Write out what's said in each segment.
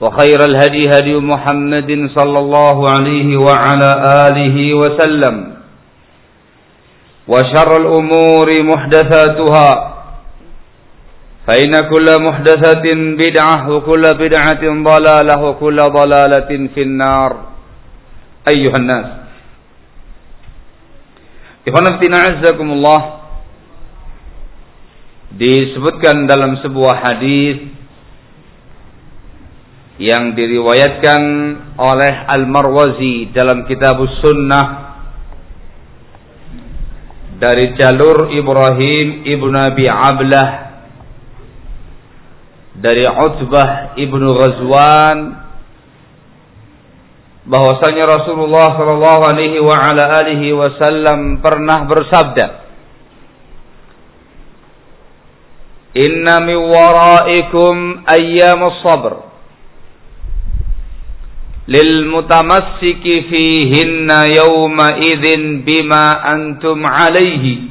وخير الهدي هدي محمد صلى الله عليه وعلى آله وسلم وشر الأمور محدثاتها فإن كل محدثة بدعة وكل بدعة ضلالة وكل ضلالة في النار. أيها الناس. Ikhwanaftina azzakumullah disebutkan dalam sebuah hadis yang diriwayatkan oleh Al-Marwazi dalam kitab Sunnah dari jalur Ibrahim ibnu Abi Ablah dari Utbah ibnu Ghazwan bahwasanya Rasulullah sallallahu alaihi wa ala alihi wasallam pernah bersabda Inna min waraikum ayyamus sabr lil mutamassiki fihinna yawma idzin bima antum alaihi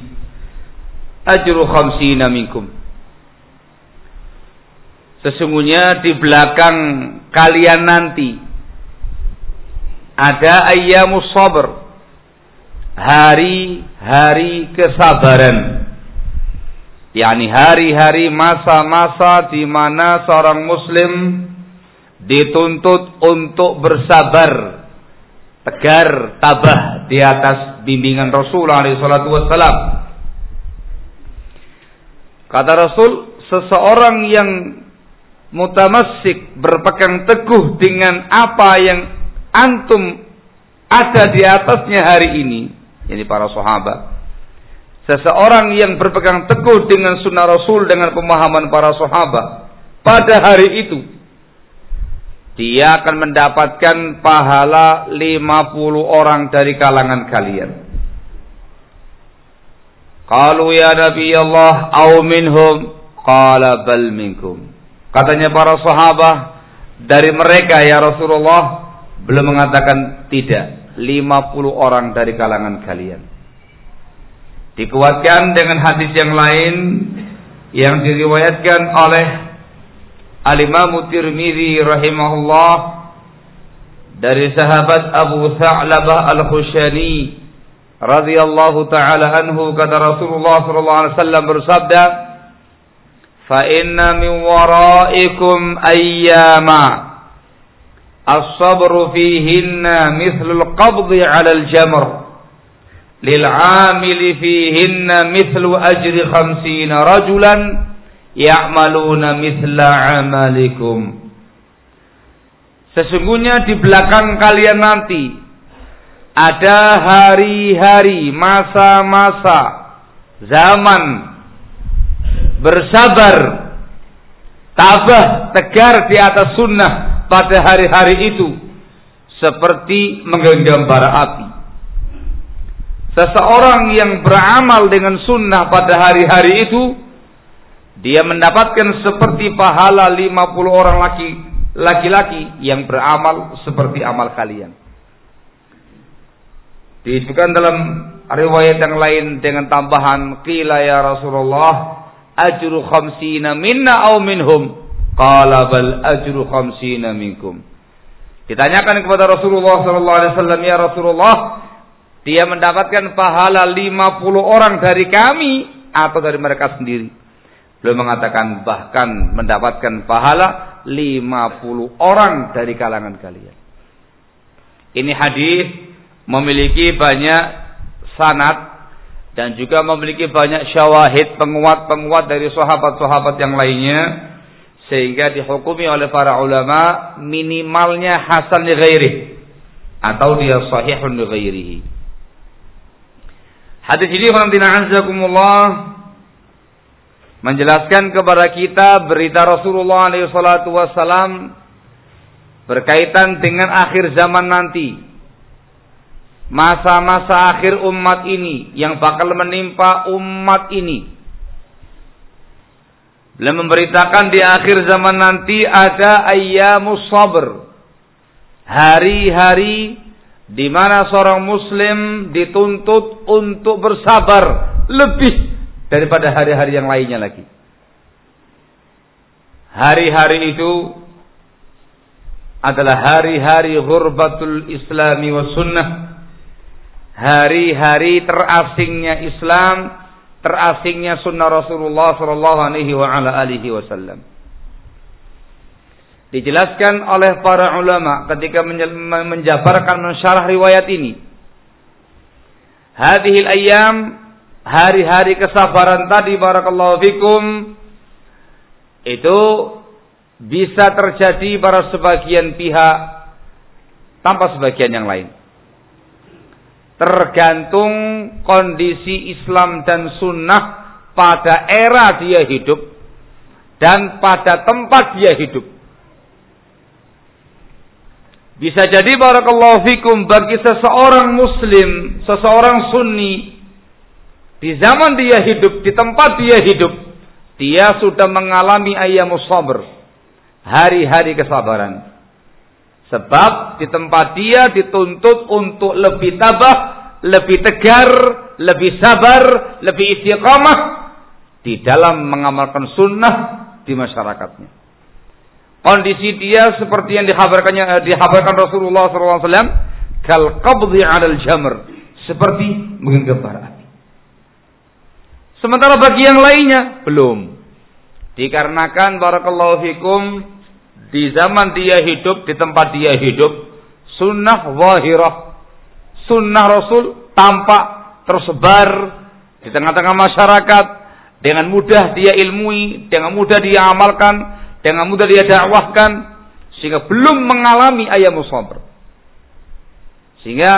ajru khamsina minkum Sesungguhnya di belakang kalian nanti ada ayyamus sabr hari-hari kesabaran. Yakni hari-hari masa-masa di mana seorang muslim dituntut untuk bersabar tegar tabah di atas bimbingan Rasul alaihi salatu wassalam. Kata Rasul seseorang yang mutamassik berpegang teguh dengan apa yang antum ada di atasnya hari ini ini para sahabat seseorang yang berpegang teguh dengan sunnah Rasul dengan pemahaman para sahabat pada hari itu dia akan mendapatkan pahala 50 orang dari kalangan kalian. Qalu ya Nabi Allah au minhum qala bal minkum. Katanya para sahabat dari mereka ya Rasulullah belum mengatakan tidak 50 orang dari kalangan kalian. Dikuatkan dengan hadis yang lain yang diriwayatkan oleh Al-Imam Tirmidzi rahimahullah dari sahabat Abu Tha'labah Al-Khushani radhiyallahu taala anhu kata Rasulullah sallallahu alaihi wasallam bersabda fa inna min waraikum ayyama as-sabru fihinna mithlu al-qabdi 'ala al-jamr lil'amili fihinna mithlu ajri 50 rajulan ya'maluna mithla amalikum Sesungguhnya di belakang kalian nanti ada hari-hari, masa-masa, zaman bersabar, tabah, tegar di atas sunnah pada hari-hari itu seperti menggenggam bara api. Seseorang yang beramal dengan sunnah pada hari-hari itu dia mendapatkan seperti pahala 50 orang laki laki-laki yang beramal seperti amal kalian. Disebutkan dalam riwayat yang lain dengan tambahan qila ya Rasulullah ajru khamsina minna aw minhum qala bal ajru khamsina minkum. Ditanyakan kepada Rasulullah sallallahu alaihi wasallam ya Rasulullah dia mendapatkan pahala 50 orang dari kami atau dari mereka sendiri. Beliau mengatakan bahkan mendapatkan pahala 50 orang dari kalangan kalian. Ini hadis memiliki banyak sanat dan juga memiliki banyak syawahid penguat-penguat dari sahabat-sahabat yang lainnya sehingga dihukumi oleh para ulama minimalnya hasan li ghairi atau dia sahihun li ghairihi. Hadis ini anzakumullah menjelaskan kepada kita berita Rasulullah SAW berkaitan dengan akhir zaman nanti masa-masa akhir umat ini yang bakal menimpa umat ini. Beliau memberitakan di akhir zaman nanti ada ayyamus sabr. Hari-hari di mana seorang muslim dituntut untuk bersabar lebih daripada hari-hari yang lainnya lagi. Hari-hari itu adalah hari-hari ghurbatul islami wa sunnah hari-hari terasingnya Islam, terasingnya sunnah Rasulullah sallallahu alaihi wa ala alihi wasallam. Dijelaskan oleh para ulama ketika menjabarkan mensyarah riwayat ini. Hadhil ayyam hari-hari kesabaran tadi barakallahu fikum itu bisa terjadi pada sebagian pihak tanpa sebagian yang lain tergantung kondisi Islam dan sunnah pada era dia hidup dan pada tempat dia hidup. Bisa jadi barakallahu fikum bagi seseorang muslim, seseorang sunni di zaman dia hidup, di tempat dia hidup, dia sudah mengalami ayyamus sabr, hari-hari kesabaran. Sebab di tempat dia dituntut untuk lebih tabah, lebih tegar, lebih sabar, lebih istiqamah di dalam mengamalkan sunnah di masyarakatnya. Kondisi dia seperti yang dikhabarkannya eh, dihabarkan Rasulullah SAW, kal qabdi 'alal jamr, seperti menggenggam. Sementara bagi yang lainnya belum. Dikarenakan barakallahu fikum di zaman dia hidup, di tempat dia hidup, sunnah wahirah, sunnah Rasul tampak tersebar di tengah-tengah masyarakat, dengan mudah dia ilmui, dengan mudah dia amalkan, dengan mudah dia dakwahkan, sehingga belum mengalami ayam sabr. Sehingga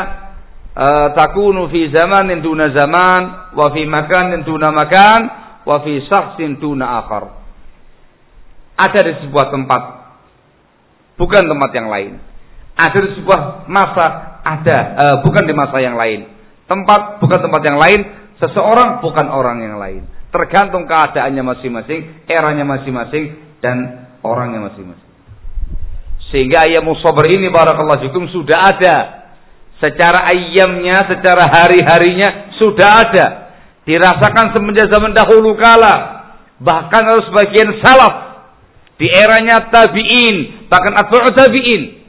takunu fi zamanin duna zaman, wa fi makanin duna makan, wa fi sahsin duna akhar. Ada di sebuah tempat bukan tempat yang lain. Ada di sebuah masa ada, uh, bukan di masa yang lain. Tempat bukan tempat yang lain, seseorang bukan orang yang lain. Tergantung keadaannya masing-masing, eranya masing-masing dan orangnya masing-masing. Sehingga ayam musabar ini barakallahu fikum sudah ada. Secara ayamnya, secara hari-harinya sudah ada. Dirasakan semenjak zaman dahulu kala. Bahkan harus sebagian salaf di eranya tabi'in, bahkan atba'u tabi'in.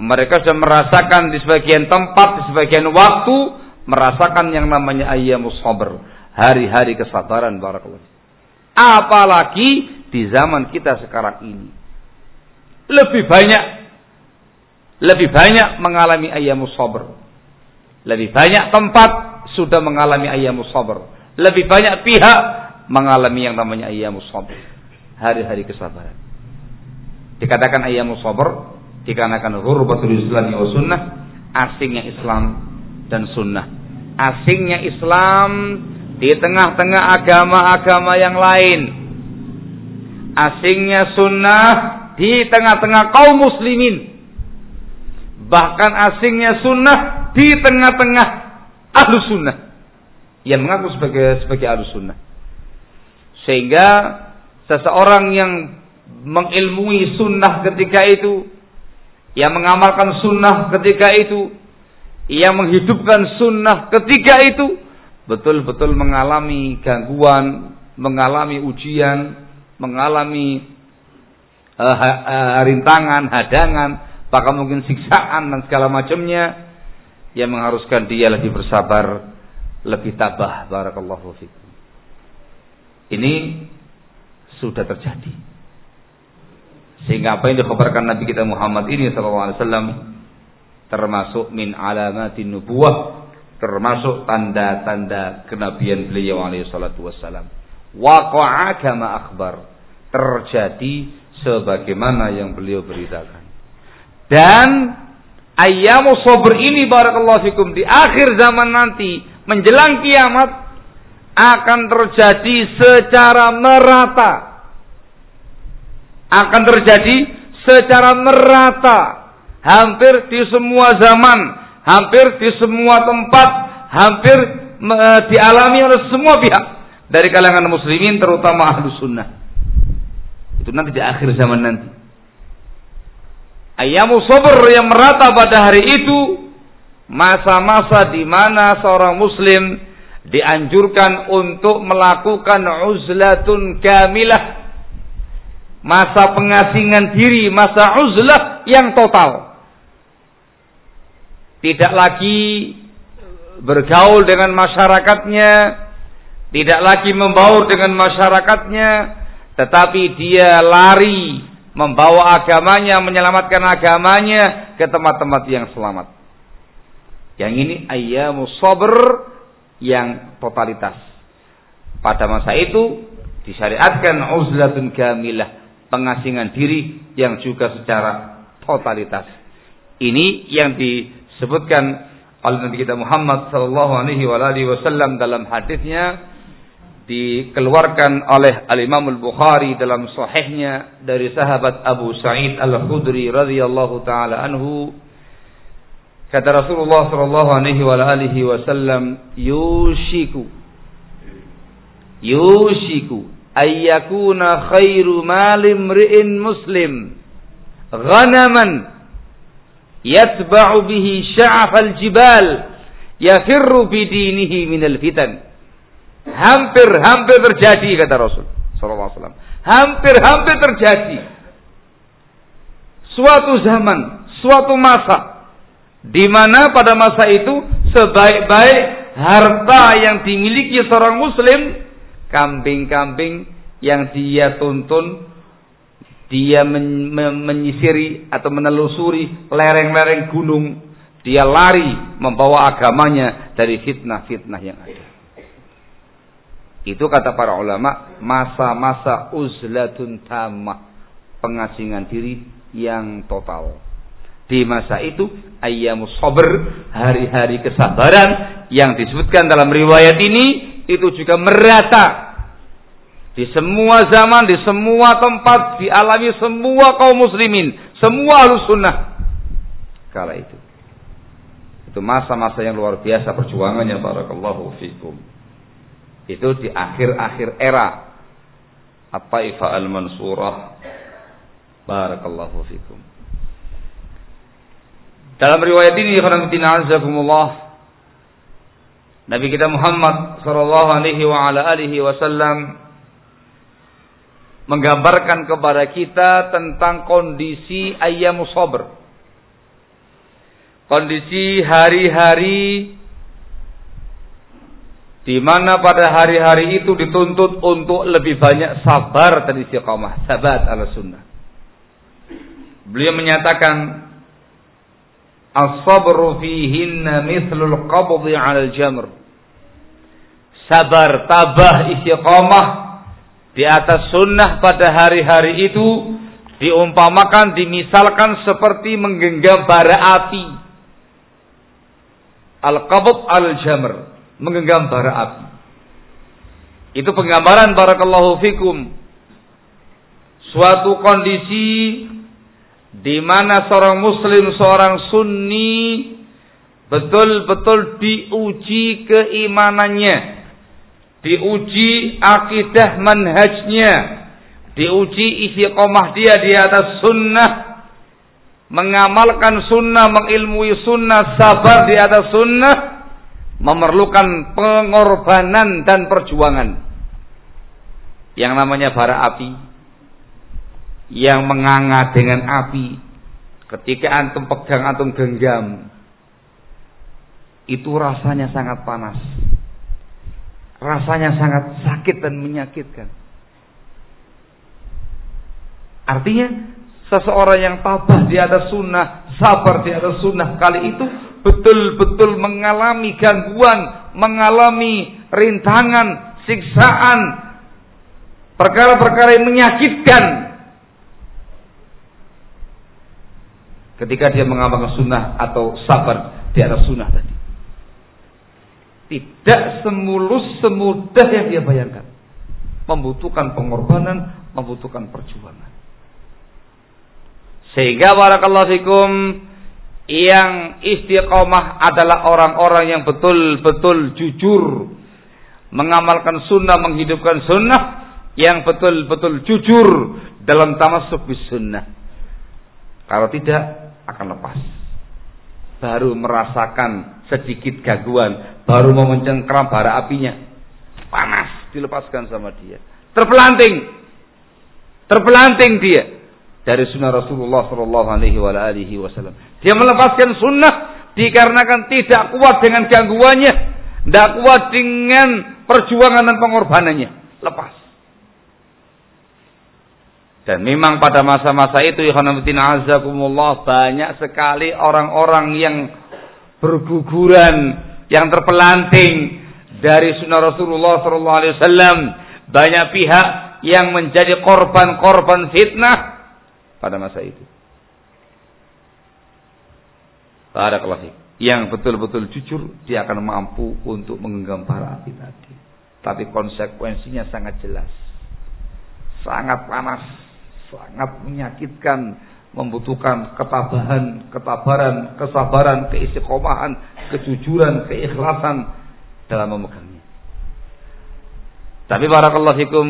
Mereka sudah merasakan di sebagian tempat, di sebagian waktu, merasakan yang namanya ayyamus sabr, hari-hari kesabaran barakallahu. Apalagi di zaman kita sekarang ini. Lebih banyak lebih banyak mengalami ayyamus sabr. Lebih banyak tempat sudah mengalami ayyamus sabr. Lebih banyak pihak mengalami yang namanya ayyamus sabr hari-hari kesabaran. Dikatakan ayyamus sabr dikarenakan ghurbatul islam wa sunnah, asingnya Islam dan sunnah. Asingnya Islam di tengah-tengah agama-agama yang lain. Asingnya sunnah di tengah-tengah kaum muslimin. Bahkan asingnya sunnah di tengah-tengah ahlu sunnah. Yang mengaku sebagai sebagai ahlu sunnah. Sehingga seseorang yang mengilmui sunnah ketika itu, yang mengamalkan sunnah ketika itu, yang menghidupkan sunnah ketika itu, betul-betul mengalami gangguan, mengalami ujian, mengalami uh, uh, rintangan, hadangan, bahkan mungkin siksaan dan segala macamnya yang mengharuskan dia lebih bersabar, lebih tabah. Barakallahu fikum. Ini sudah terjadi. Sehingga apa yang dikhabarkan Nabi kita Muhammad ini SAW termasuk min alamatin nubuwah, termasuk tanda-tanda kenabian beliau alaihi salatu wassalam. Waqa'a kama akhbar. Terjadi sebagaimana yang beliau beritakan. Dan ayamu sabr ini barakallahu fikum di akhir zaman nanti menjelang kiamat akan terjadi secara merata akan terjadi secara merata hampir di semua zaman, hampir di semua tempat, hampir dialami oleh semua pihak dari kalangan muslimin terutama ahlu sunnah. Itu nanti di akhir zaman nanti. Ayamu sabr yang merata pada hari itu masa-masa di mana seorang muslim dianjurkan untuk melakukan uzlatun kamilah masa pengasingan diri, masa uzlah yang total. Tidak lagi bergaul dengan masyarakatnya, tidak lagi membaur dengan masyarakatnya, tetapi dia lari membawa agamanya, menyelamatkan agamanya ke tempat-tempat yang selamat. Yang ini ayyamu sabr yang totalitas. Pada masa itu disyariatkan uzlatun kamilah pengasingan diri yang juga secara totalitas. Ini yang disebutkan oleh Nabi kita Muhammad sallallahu alaihi wasallam dalam hadisnya dikeluarkan oleh Al Imam Al Bukhari dalam sahihnya dari sahabat Abu Sa'id Al Khudri radhiyallahu taala anhu kata Rasulullah sallallahu alaihi wasallam yushiku yushiku ayyakuna khairu malim ri'in muslim ghanaman yatba'u bihi sya'afal jibal yafirru bidinihi minal fitan hampir hampir terjadi kata Rasul sallallahu alaihi wasallam. Hampir hampir terjadi. Suatu zaman suatu masa di mana pada masa itu sebaik-baik harta yang dimiliki seorang muslim kambing-kambing yang dia tuntun dia men men menyisiri atau menelusuri lereng-lereng gunung dia lari membawa agamanya dari fitnah-fitnah yang ada itu kata para ulama masa-masa uzlatun tamah pengasingan diri yang total di masa itu ayyamus sabr hari-hari kesabaran yang disebutkan dalam riwayat ini itu juga merata di semua zaman, di semua tempat, dialami semua kaum muslimin, semua ahlu sunnah. Kala itu. Itu masa-masa yang luar biasa perjuangannya barakallahu fikum. Itu di akhir-akhir era At-Taifah Al-Mansurah. Barakallahu fikum. Dalam riwayat ini, khonamtina azakumullah, Nabi kita Muhammad sallallahu alaihi wa ala alihi wasallam menggambarkan kepada kita tentang kondisi ayam sabr. Kondisi hari-hari di mana pada hari-hari itu dituntut untuk lebih banyak sabar dan istiqamah, sabat ala sunnah. Beliau menyatakan As-sabru fihinna mithlul qabdi 'alal jamr. Sabar, tabah, istiqamah di atas sunnah pada hari-hari itu diumpamakan, dimisalkan seperti menggenggam bara api. Al-qabd al-jamr, menggenggam bara api. Itu penggambaran barakallahu fikum suatu kondisi di mana seorang muslim, seorang sunni betul-betul diuji keimanannya, diuji akidah manhajnya, diuji istiqomah dia di atas sunnah, mengamalkan sunnah, mengilmui sunnah, sabar di atas sunnah, memerlukan pengorbanan dan perjuangan. Yang namanya bara api, yang menganga dengan api, ketika antum pegang, antum genggam, itu rasanya sangat panas. Rasanya sangat sakit dan menyakitkan. Artinya seseorang yang tabah di atas sunnah, sabar di atas sunnah kali itu betul-betul mengalami gangguan, mengalami rintangan, siksaan, perkara-perkara yang menyakitkan. Ketika dia mengamalkan sunnah atau sabar di atas sunnah tadi. Tidak semulus semudah yang dia bayangkan. Membutuhkan pengorbanan, membutuhkan perjuangan. Sehingga barakallahu fikum yang istiqomah adalah orang-orang yang betul-betul jujur mengamalkan sunnah, menghidupkan sunnah yang betul-betul jujur dalam tamasuk bis sunnah. Kalau tidak akan lepas. Baru merasakan sedikit gangguan, baru mau mencengkram bara apinya. Panas, dilepaskan sama dia. Terpelanting. Terpelanting dia dari sunnah Rasulullah Shallallahu Alaihi Wasallam. Dia melepaskan sunnah dikarenakan tidak kuat dengan gangguannya, tidak kuat dengan perjuangan dan pengorbanannya. Lepas. Dan memang pada masa-masa itu, Ikhwanuddin Azakumullah, banyak sekali orang-orang yang berguguran, yang terpelanting dari sunnah Rasulullah Sallallahu Alaihi Wasallam. Banyak pihak yang menjadi korban-korban fitnah pada masa itu. Barakallahu Yang betul-betul jujur, dia akan mampu untuk menggenggam para api tadi. Tapi konsekuensinya sangat jelas. Sangat panas, sangat menyakitkan, membutuhkan ketabahan, ketabaran, kesabaran, keistiqomahan, kejujuran, keikhlasan dalam memegangnya. Tapi barakallahu fikum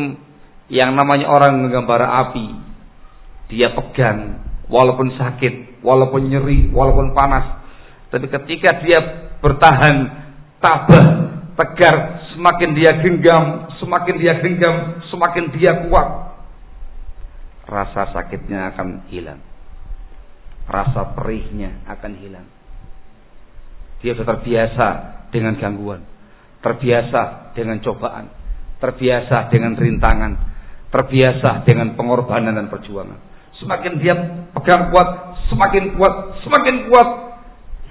yang namanya orang menggambar api, dia pegang walaupun sakit, walaupun nyeri, walaupun panas. Tapi ketika dia bertahan, tabah, tegar, semakin dia genggam, semakin dia genggam, semakin dia kuat, rasa sakitnya akan hilang rasa perihnya akan hilang. Dia sudah terbiasa dengan gangguan, terbiasa dengan cobaan, terbiasa dengan rintangan, terbiasa dengan pengorbanan dan perjuangan. Semakin dia pegang kuat, semakin kuat, semakin kuat,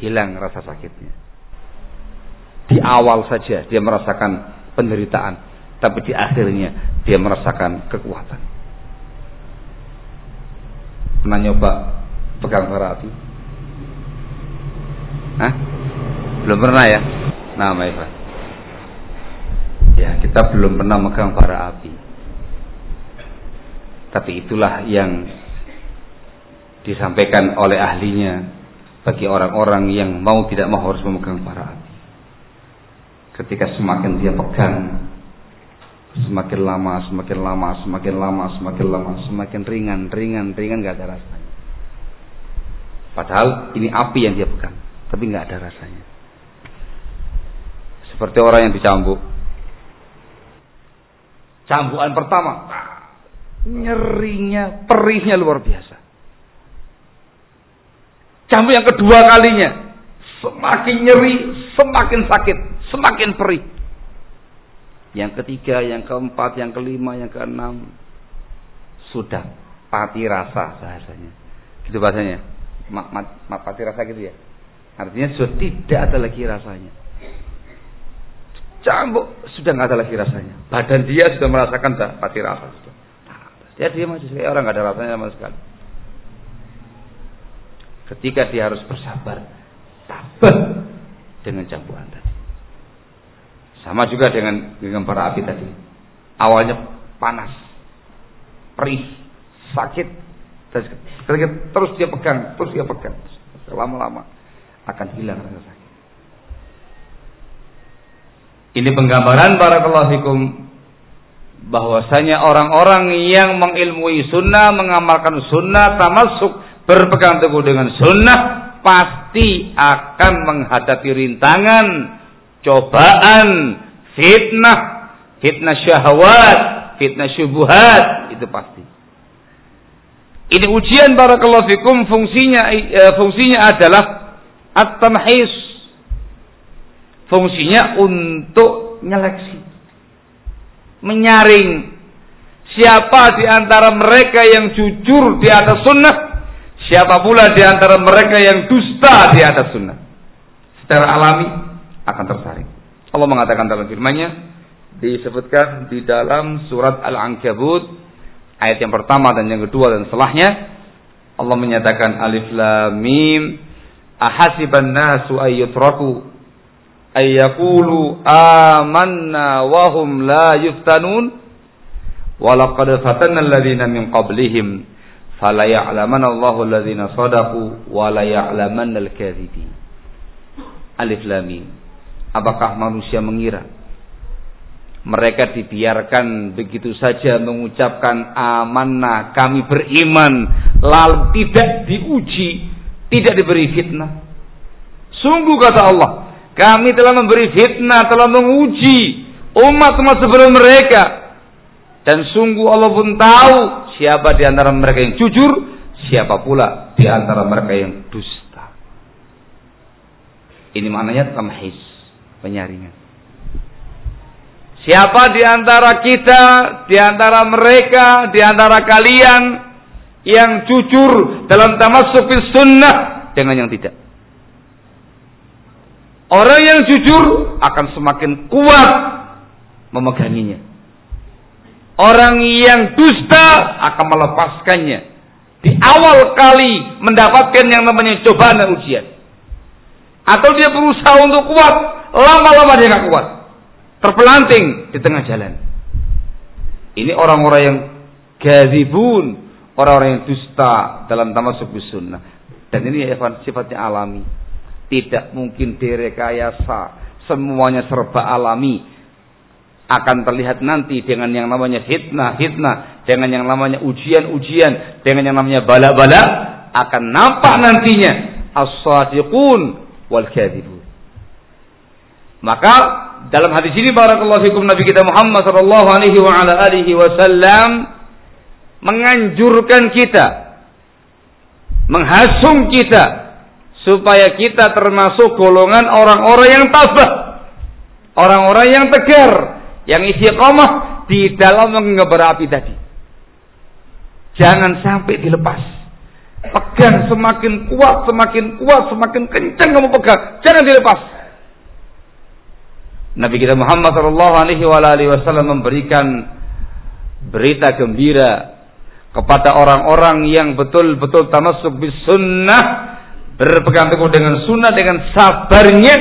hilang rasa sakitnya. Di awal saja dia merasakan penderitaan, tapi di akhirnya dia merasakan kekuatan. Pernah nyoba pegang bara api? Hah? Belum pernah ya? Nah, Pak. Ya, kita belum pernah megang bara api. Tapi itulah yang disampaikan oleh ahlinya bagi orang-orang yang mau tidak mau harus memegang bara api. Ketika semakin dia pegang, semakin lama, semakin lama, semakin lama, semakin lama, semakin ringan, ringan, ringan gak ada rasanya. Padahal ini api yang dia pegang, tapi nggak ada rasanya. Seperti orang yang dicambuk. Cambukan pertama, nyerinya, perihnya luar biasa. Cambuk yang kedua kalinya, semakin nyeri, semakin sakit, semakin perih. Yang ketiga, yang keempat, yang kelima, yang keenam, sudah pati rasa bahasanya. Gitu bahasanya mak pati rasa gitu ya. Artinya sudah tidak ada lagi rasanya. Cambuk sudah nggak ada lagi rasanya. Badan dia sudah merasakan pati rasa sudah. Dia dia masih kayak orang nggak ada rasanya sama sekali. Ketika dia harus bersabar, sabar dengan campuran tadi. Sama juga dengan dengan para api tadi. Awalnya panas, perih, sakit, terus dia pegang, terus dia pegang. Lama-lama akan hilang rasa sakit. Ini penggambaran para fikum bahwasanya orang-orang yang mengilmui sunnah, mengamalkan sunnah, termasuk berpegang teguh dengan sunnah, pasti akan menghadapi rintangan, cobaan, fitnah, fitnah syahwat, fitnah syubuhat, itu pasti. Ini ujian barakallahu fikum fungsinya eh, fungsinya adalah at-tamhis. Fungsinya untuk nyeleksi. Menyaring siapa di antara mereka yang jujur di atas sunnah, siapa pula di antara mereka yang dusta di atas sunnah. Secara alami akan tersaring. Allah mengatakan dalam firman-Nya disebutkan di dalam surat Al-Ankabut ayat yang pertama dan yang kedua dan setelahnya Allah menyatakan alif lam mim ahasiban nasu ayyutraku ayyakulu amanna wa hum la yuftanun walaqad fatanna alladhina min qablihim fala ya'lamanna Allahu alladhina sadaqu wa la al-kadhibin alif lam Apakah manusia mengira? Mereka dibiarkan begitu saja mengucapkan amanah kami beriman lalu tidak diuji tidak diberi fitnah. Sungguh kata Allah kami telah memberi fitnah telah menguji umat-umat sebelum mereka. Dan sungguh Allah pun tahu siapa di antara mereka yang jujur siapa pula di antara mereka yang dusta ini maknanya tamhis penyaringan. Siapa di antara kita, di antara mereka, di antara kalian yang jujur dalam tamasuk sunnah dengan yang tidak? Orang yang jujur akan semakin kuat memeganginya. Orang yang dusta akan melepaskannya. Di awal kali mendapatkan yang namanya cobaan dan ujian. Atau dia berusaha untuk kuat, lama-lama dia nggak kuat. Terpelanting di tengah jalan. Ini orang-orang yang gazibun, orang-orang yang dusta dalam tamasuk sunnah. Dan ini ya sifatnya alami. Tidak mungkin direkayasa. Semuanya serba alami. Akan terlihat nanti dengan yang namanya fitnah-fitnah. Dengan yang namanya ujian-ujian. Dengan yang namanya bala-bala. Akan nampak nantinya. As-sadiqun wal-kadhibun. Maka dalam hadis ini barakallahu fikum Nabi kita Muhammad sallallahu alaihi wa ala alihi wasallam menganjurkan kita menghasung kita supaya kita termasuk golongan orang-orang yang tabah, orang-orang yang tegar, yang istiqomah di dalam mengebara api tadi. Jangan sampai dilepas. Pegang semakin kuat, semakin kuat, semakin kencang kamu pegang. Jangan dilepas. Nabi kita Muhammad Shallallahu Alaihi Wasallam memberikan berita gembira kepada orang-orang yang betul-betul tamasuk bis sunnah berpegang teguh dengan sunnah dengan sabarnya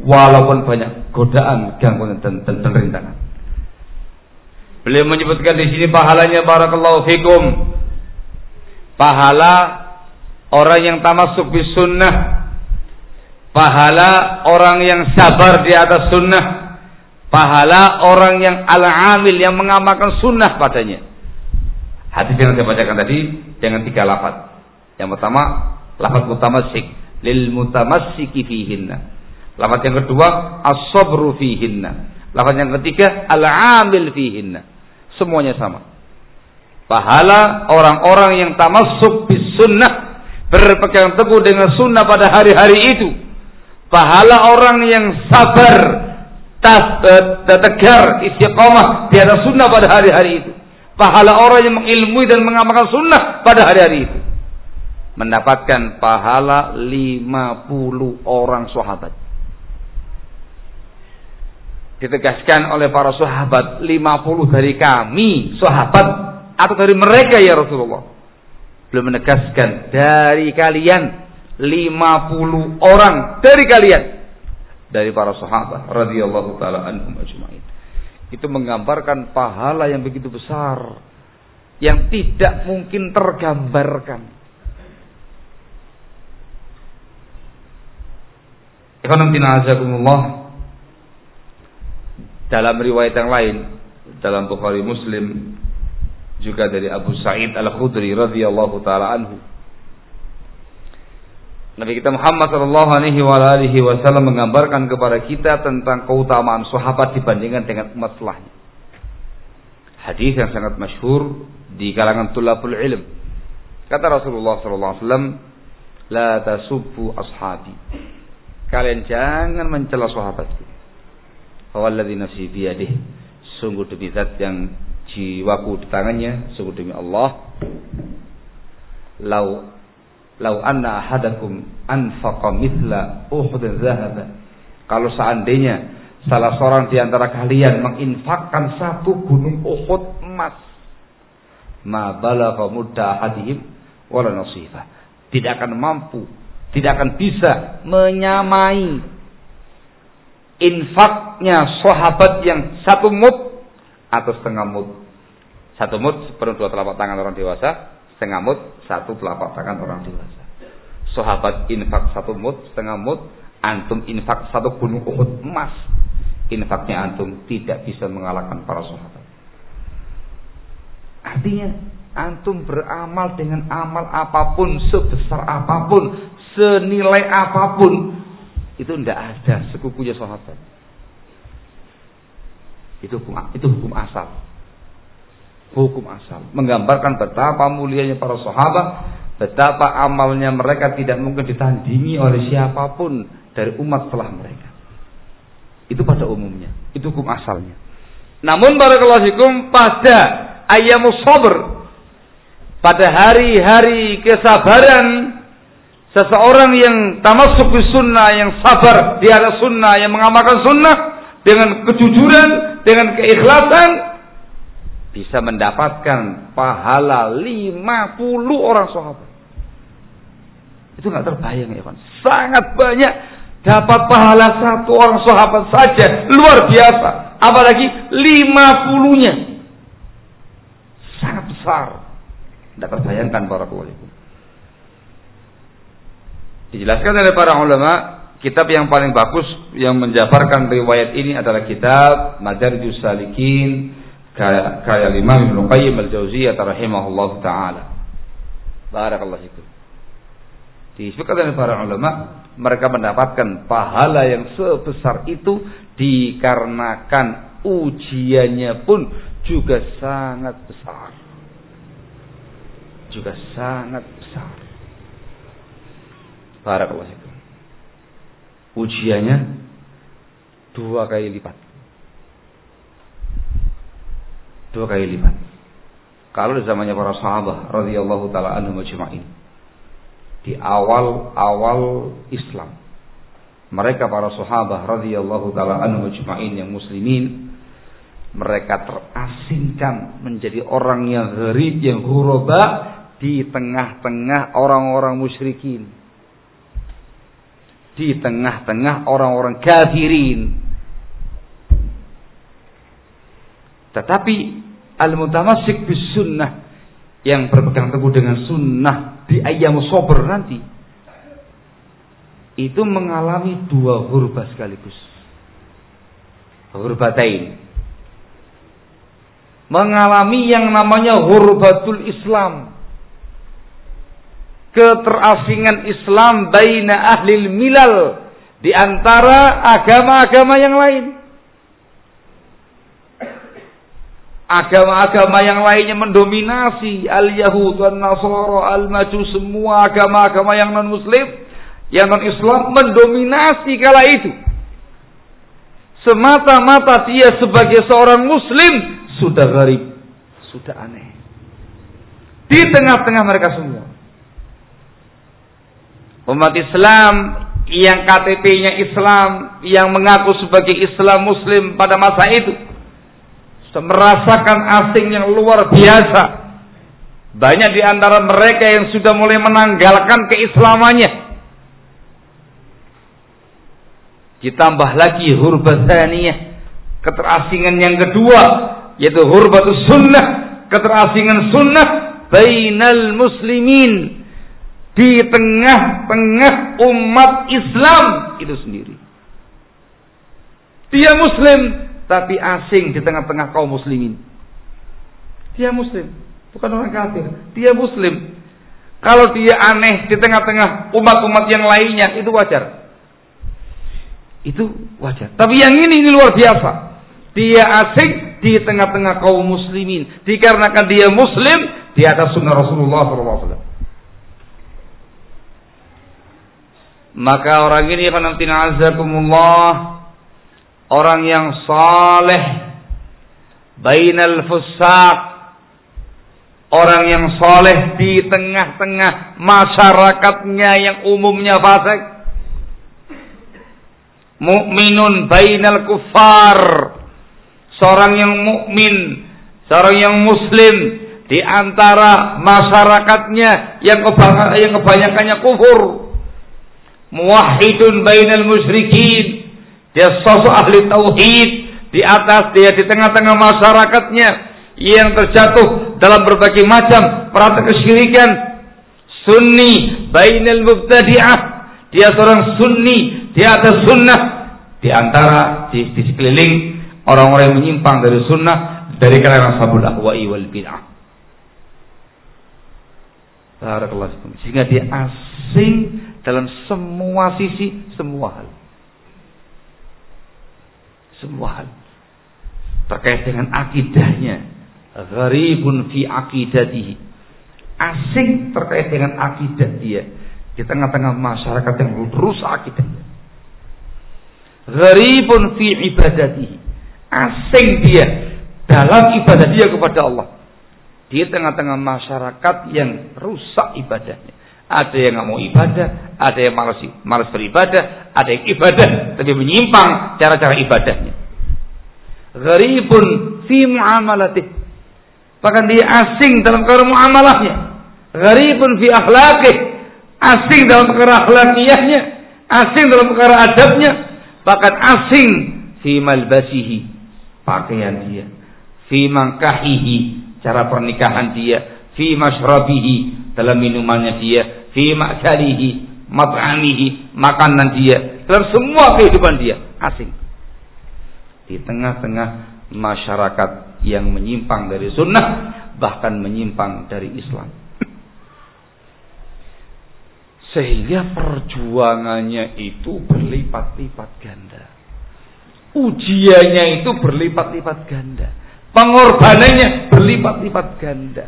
walaupun banyak godaan gangguan dan, dan, dan rintangan. Beliau menyebutkan di sini pahalanya barakallahu fikum. Pahala orang yang tamasuk bis sunnah pahala orang yang sabar di atas sunnah, pahala orang yang al-amil yang mengamalkan sunnah padanya. Hadis yang saya bacakan tadi dengan tiga lafaz. Yang pertama, lafaz mutamassik lil mutamassiki fihinna. Lafaz yang kedua, as-sabru fihinna. Lafaz yang ketiga, al-amil fihinna. Semuanya sama. Pahala orang-orang yang tamassuk bis sunnah berpegang teguh dengan sunnah pada hari-hari itu pahala orang yang sabar eh, tegar istiqomah di atas sunnah pada hari-hari itu pahala orang yang mengilmui dan mengamalkan sunnah pada hari-hari itu mendapatkan pahala 50 orang sahabat ditegaskan oleh para sahabat 50 dari kami sahabat atau dari mereka ya Rasulullah belum menegaskan dari kalian 50 orang dari kalian. dari para sahabat radhiyallahu taala anhum ajmain. Itu menggambarkan pahala yang begitu besar yang tidak mungkin tergambarkan. Ikhwan dalam riwayat yang lain dalam Bukhari Muslim juga dari Abu Sa'id Al-Khudri radhiyallahu taala anhu Nabi kita Muhammad Shallallahu Alaihi Wasallam menggambarkan kepada kita tentang keutamaan sahabat dibandingkan dengan umat setelahnya. Hadis yang sangat masyhur di kalangan tulabul ilm. Kata Rasulullah Shallallahu Alaihi Wasallam, "La tasubbu ashabi." Kalian jangan mencela sahabatku. Fawalladzi nafsi biyadih. Sungguh demi zat yang jiwaku di tangannya, sungguh demi Allah. Lau Lau anna ahadakum anfaqa mithla Uhud zahaba. Kalau seandainya salah seorang di antara kalian menginfakkan satu gunung Uhud emas, ma balagha mudda ahadihim wala nasifa. Tidak akan mampu, tidak akan bisa menyamai infaknya sahabat yang satu mut atau setengah mut. Satu mut sepenuh dua telapak tangan orang dewasa, setengah mut, satu telapak tangan orang dewasa. Sahabat infak satu mut, setengah mut, antum infak satu gunung Uhud emas. Infaknya antum tidak bisa mengalahkan para sahabat. Artinya antum beramal dengan amal apa pun, sebesar apa pun, senilai apa pun, itu tidak ada sekukunya sahabat. Itu hukum, itu hukum asal hukum asal. Menggambarkan betapa mulianya para sahabat, betapa amalnya mereka tidak mungkin ditandingi oleh siapa pun dari umat setelah mereka. Itu pada umumnya, itu hukum asalnya. Namun barakallahu pada ayamus sabr pada hari-hari kesabaran seseorang yang tamasuk di sunnah, yang sabar di atas sunnah, yang mengamalkan sunnah dengan kejujuran, dengan keikhlasan, bisa mendapatkan pahala 50 orang sahabat. Itu nggak terbayang ya kan. Sangat banyak dapat pahala satu orang sahabat saja. Luar biasa. Apalagi 50-nya. Sangat besar. Tidak terbayangkan para kualikum. Dijelaskan oleh para ulama, kitab yang paling bagus yang menjabarkan riwayat ini adalah kitab Madarijus Salikin kaya Imam Ibnu Qayyim al-Jauziyah rahimahullah taala. Barakallahu itu. Disebutkan oleh para ulama, mereka mendapatkan pahala yang sebesar itu dikarenakan ujiannya pun juga sangat besar. Juga sangat. Barakallahu itu. Ujiannya dua kali lipat dua kali lipat. Kalau di zamannya para sahabat radhiyallahu taala anhum ajma'in. Di awal-awal Islam. Mereka para sahabat radhiyallahu taala anhum ajma'in yang muslimin mereka terasingkan menjadi orang yang gharib yang huraba di tengah-tengah orang-orang musyrikin di tengah-tengah orang-orang kafirin. Tetapi al-mutamassik bis sunnah yang berpegang teguh dengan sunnah di ayam sober nanti itu mengalami dua hurba sekaligus. Hurbatain. Mengalami yang namanya hurbatul Islam keterasingan Islam baina ahli milal di antara agama-agama yang lain agama-agama yang lainnya mendominasi al-Yahud, al-Nasara, al-Maju, semua agama-agama yang non-Muslim, yang non-Islam mendominasi kala itu. Semata-mata dia sebagai seorang Muslim sudah garib, sudah aneh. Di tengah-tengah mereka semua. Umat Islam yang KTP-nya Islam, yang mengaku sebagai Islam Muslim pada masa itu merasakan asing yang luar biasa. Banyak di antara mereka yang sudah mulai menanggalkan keislamannya. Ditambah lagi hurbataniyah. Keterasingan yang kedua. Yaitu hurbatus sunnah. Keterasingan sunnah. Bainal muslimin. Di tengah-tengah umat Islam itu sendiri. Dia muslim. Tapi asing di tengah-tengah kaum muslimin. Dia muslim. Bukan orang kafir. Dia muslim. Kalau dia aneh di tengah-tengah umat-umat yang lainnya. Itu wajar. Itu wajar. Tapi yang ini ini luar biasa. Dia asing di tengah-tengah kaum muslimin. Dikarenakan dia muslim di atas sunnah Rasulullah SAW. Maka orang ini nanti azakumullah orang yang saleh bainal fusaq orang yang saleh di tengah-tengah masyarakatnya yang umumnya fasik. Mukminun bainal kufar seorang yang mukmin seorang yang muslim di antara masyarakatnya yang kebanyakannya kufur muwahhidun bainal musyrikin. Dia sosok ahli tauhid. Di atas dia di tengah-tengah masyarakatnya. Yang terjatuh dalam berbagai macam praktek kesyirikan. Sunni bainal mubtadi'ah. Dia seorang sunni di atas sunnah. Di antara di, di sekeliling orang-orang yang menyimpang dari sunnah dari kalangan sabul ahwa'i wal bid'ah. Sehingga dia asing dalam semua sisi, semua hal. Semua hal. Terkait dengan akidahnya. Gharibun fi akidatihi. Asing terkait dengan akidah dia. Di tengah-tengah masyarakat yang rusak akidahnya. Gharibun fi ibadatihi. Asing dia dalam ibadah dia kepada Allah. Di tengah-tengah masyarakat yang rusak ibadahnya. Ada yang nggak mau ibadah, ada yang malas malas beribadah, ada yang ibadah tapi menyimpang cara-cara ibadahnya. Gharibun fi muamalatih. Bahkan dia asing dalam perkara muamalahnya. Gharibun fi akhlaqih. Asing dalam perkara akhlakiyahnya, asing dalam perkara adabnya, bahkan asing fi malbasihi pakaian dia fi mangkahihi cara pernikahan dia fi masyrabihi dalam minumannya dia fi ma'kalihi mat'amihi makanan dia dalam semua kehidupan dia asing di tengah-tengah masyarakat yang menyimpang dari sunnah bahkan menyimpang dari Islam sehingga perjuangannya itu berlipat-lipat ganda. Ujiannya itu berlipat-lipat ganda. Pengorbanannya berlipat-lipat ganda.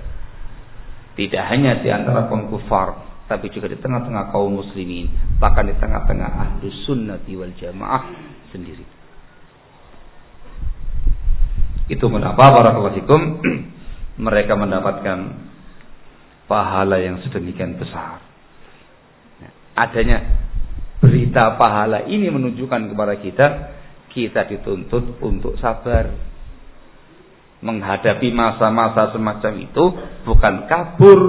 Tidak hanya di antara kaum kufar, tapi juga di tengah-tengah kaum muslimin, bahkan di tengah-tengah ahlu sunnati wal jamaah sendiri. Itu mengapa para fikum mereka mendapatkan pahala yang sedemikian besar. Adanya berita pahala ini menunjukkan kepada kita kita dituntut untuk sabar menghadapi masa-masa semacam itu bukan kabur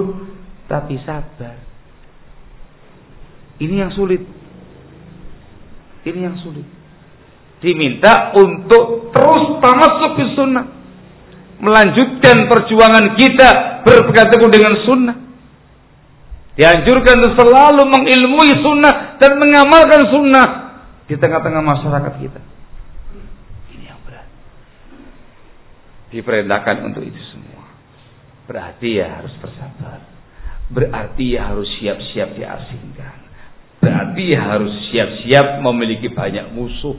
tapi sabar. Ini yang sulit. Ini yang sulit. Diminta untuk terus tamasuk di sunnah. Melanjutkan perjuangan kita berpegang teguh dengan sunnah. Dianjurkan untuk selalu mengilmui sunnah dan mengamalkan sunnah di tengah-tengah masyarakat kita. Ini yang berat. Diperintahkan untuk itu semua. Berarti ya harus bersabar. Berarti ya harus siap-siap diasingkan. Berarti ya harus siap-siap memiliki banyak musuh.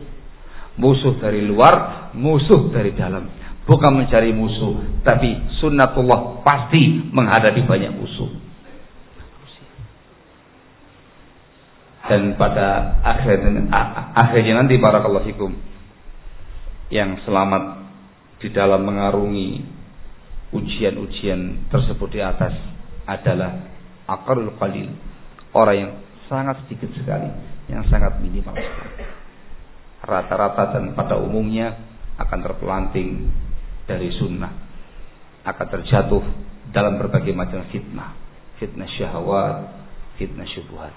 Musuh dari luar, musuh dari dalam. Bukan mencari musuh, tapi sunnatullah pasti menghadapi banyak musuh. dan pada akhirnya, akhirnya nanti para fikum yang selamat di dalam mengarungi ujian-ujian tersebut di atas adalah akarul qalil. Orang yang sangat sedikit sekali yang sangat minimal. Sekali rata-rata dan pada umumnya akan terpelanting dari sunnah akan terjatuh dalam berbagai macam fitnah. Fitnah syahwat fitnah syubhat.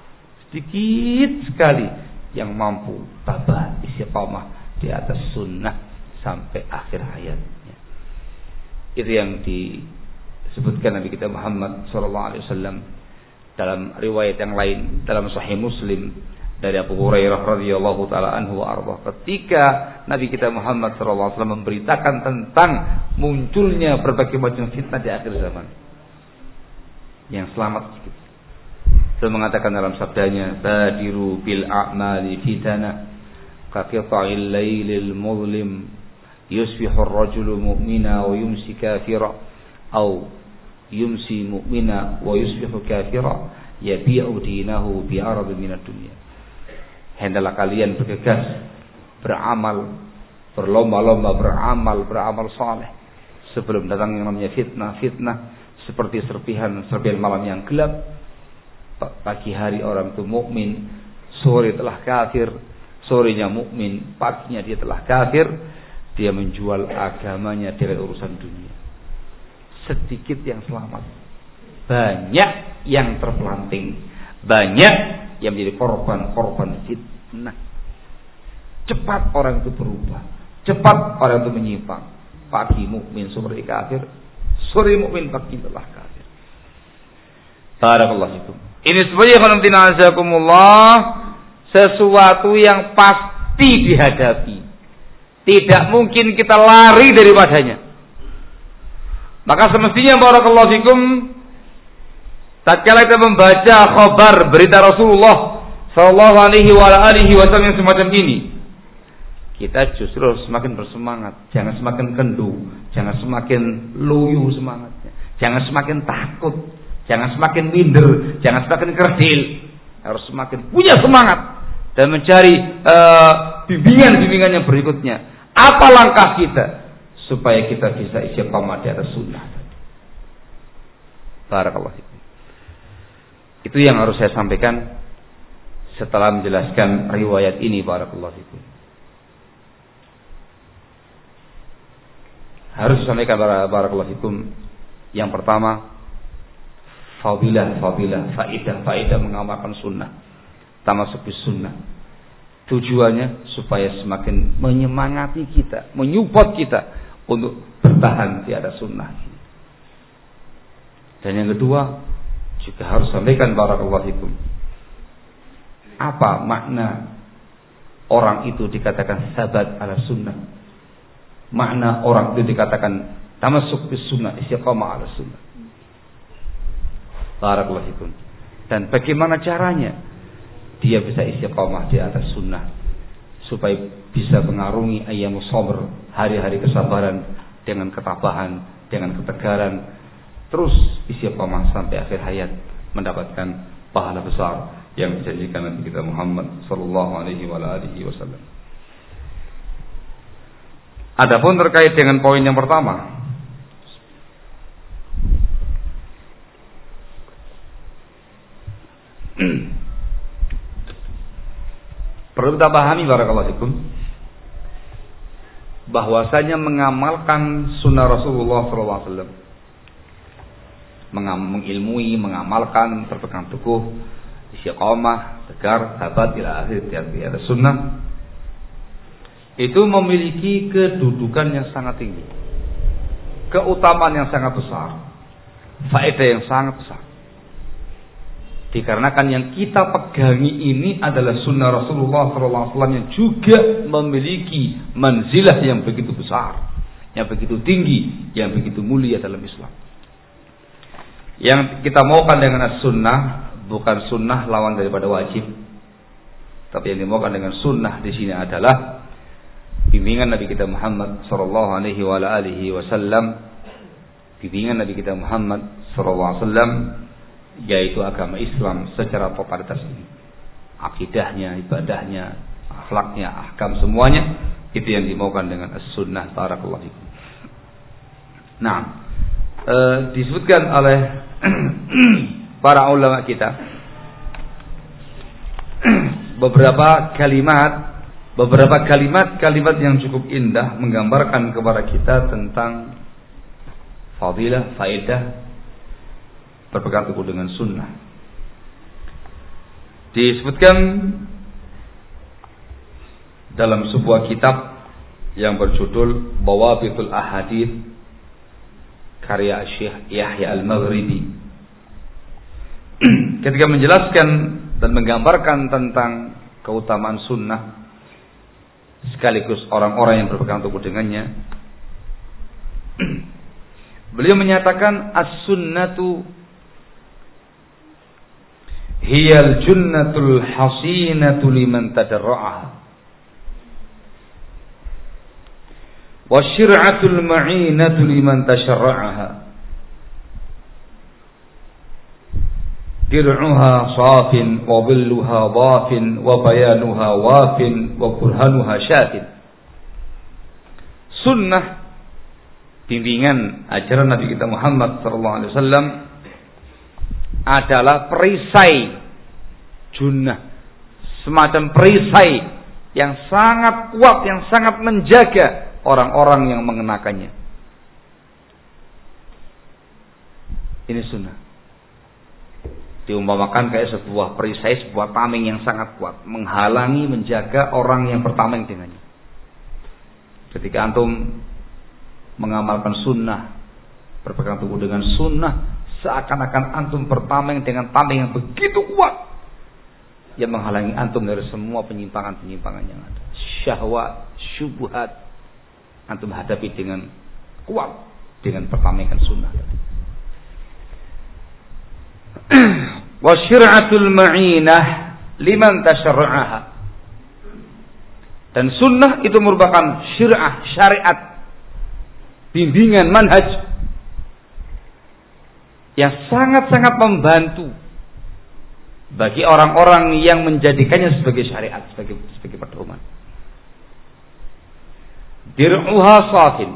Sedikit sekali yang mampu tabah istiqamah di atas sunnah sampai akhir hayatnya. Itu yang disebutkan Nabi kita Muhammad sallallahu alaihi wasallam dalam riwayat yang lain dalam Sahih Muslim dari Abu Hurairah radhiyallahu taala anhu arba. Ketika Nabi kita Muhammad wasallam memberitakan tentang munculnya berbagai macam fitnah di akhir zaman. Yang selamat. Beliau mengatakan dalam sabdanya, "Badiru bil a'mali fitana ka qita'il lailil muzlim mu'mina wa yumsi kafira atau yumsi mu'mina wa yusbihu kafira yabi'u dinahu bi'arad min ad-dunya." hendaklah kalian bergegas beramal berlomba-lomba beramal beramal saleh sebelum datang yang namanya fitnah. Fitnah seperti serpihan serpihan malam yang gelap. Pagi hari orang itu mukmin sore telah kafir. Sorenya mukmin paginya dia telah kafir dia menjual agamanya dengan urusan dunia sedikit yang selamat banyak yang terpelanting banyak yang menjadi korban-korban fitnah Nah, cepat orang itu berubah, cepat orang itu menyimpang. Pagi mukmin sore kafir, sore mukmin pagi telah kafir. Barakallahu itu. Ini sebenarnya khonamtina azakumullah sesuatu yang pasti dihadapi. Tidak mungkin kita lari daripadanya. Maka semestinya barakallahu fikum tatkala kita membaca khabar berita Rasulullah Sallallahu alaihi wa alihi wasallam yang semacam ini. Kita justru semakin bersemangat, jangan semakin kendu, jangan semakin loyo semangatnya, jangan semakin takut, jangan semakin minder, jangan semakin kerdil, harus semakin punya semangat dan mencari uh, bimbingan-bimbingan yang berikutnya. Apa langkah kita? Supaya kita bisa istiqamah di atas sunnah? Barakallahu Itu yang harus saya sampaikan setelah menjelaskan riwayat ini barakallahu fikum. Harus disampaikan barakallahu fikum. Yang pertama fadilah fadilah faidah faidah mengamalkan sunnah. Termasuk sunnah tujuannya supaya semakin menyemangati kita menyupport kita untuk bertahan di atas sunnah dan yang kedua juga harus sampaikan barakallahu fikum apa makna orang itu dikatakan sabat ala sunnah? Makna orang itu dikatakan tamasuk bis sunnah, istiqamah ala sunnah. Barakallahu Dan bagaimana caranya dia bisa istiqamah di atas sunnah supaya bisa mengarungi ayam sabr, hari-hari kesabaran dengan ketabahan, dengan ketegaran, terus istiqamah sampai akhir hayat mendapatkan pahala besar yang dijanjikan Nabi kita Muhammad sallallahu alaihi wasallam. Adapun terkait dengan poin yang pertama, perlu kita pahami barakallahu bahwasanya mengamalkan sunnah Rasulullah SAW mengilmui, mengamalkan, berpegang teguh istiqomah, tegar, sabat ila akhir tiada sunnah itu memiliki kedudukan yang sangat tinggi. Keutamaan yang sangat besar. Faedah yang sangat besar. Dikarenakan yang kita pegangi ini adalah sunnah Rasulullah SAW yang juga memiliki manzilah yang begitu besar, yang begitu tinggi, yang begitu mulia dalam Islam. Yang kita maukan dengan sunnah bukan sunnah lawan daripada wajib. Tapi yang dimaukan dengan sunnah di sini adalah bimbingan Nabi kita Muhammad sallallahu alaihi wasallam bimbingan Nabi kita Muhammad sallallahu alaihi yaitu agama Islam secara totalitas ini. Akidahnya, ibadahnya, akhlaknya, ahkam semuanya itu yang dimaukan dengan as-sunnah barakallahu fikum. Nah, e, disebutkan oleh para ulama kita beberapa kalimat beberapa kalimat-kalimat yang cukup indah menggambarkan kepada kita tentang fadilah, faedah berpegang teguh dengan sunnah. Disebutkan dalam sebuah kitab yang berjudul Bawabitul Ahadith karya Syekh Yahya Al-Maghribi ketika menjelaskan dan menggambarkan tentang keutamaan sunnah sekaligus orang-orang yang berpegang teguh dengannya beliau menyatakan as-sunnatu hiyal jannatul hasinatu liman tadarra'aha wa syir'atul ma'inatu liman tasharra'aha dir'uha safin wa billuha dhafin wa bayanuha wafin wa burhanuha syafin sunnah bimbingan ajaran Nabi kita Muhammad sallallahu alaihi wasallam adalah perisai junnah semacam perisai yang sangat kuat yang sangat menjaga orang-orang yang mengenakannya. Ini sunnah. Diumpamakan kayak sebuah perisai, sebuah tameng yang sangat kuat. Menghalangi, menjaga orang yang bertameng dengannya. Ketika antum mengamalkan sunnah, berpegang teguh dengan sunnah, seakan-akan antum bertameng dengan tameng yang begitu kuat. Yang menghalangi antum dari semua penyimpangan-penyimpangan yang ada. Syahwat, syubhat, antum hadapi dengan kuat dengan pertamaikan sunnah tadi. Wa syir'atul ma'inah liman tasyarra'aha. Dan sunnah itu merupakan syir'ah, syariat, bimbingan, manhaj yang sangat-sangat membantu bagi orang-orang yang menjadikannya sebagai syariat, sebagai sebagai pedoman. Dir'uha safin.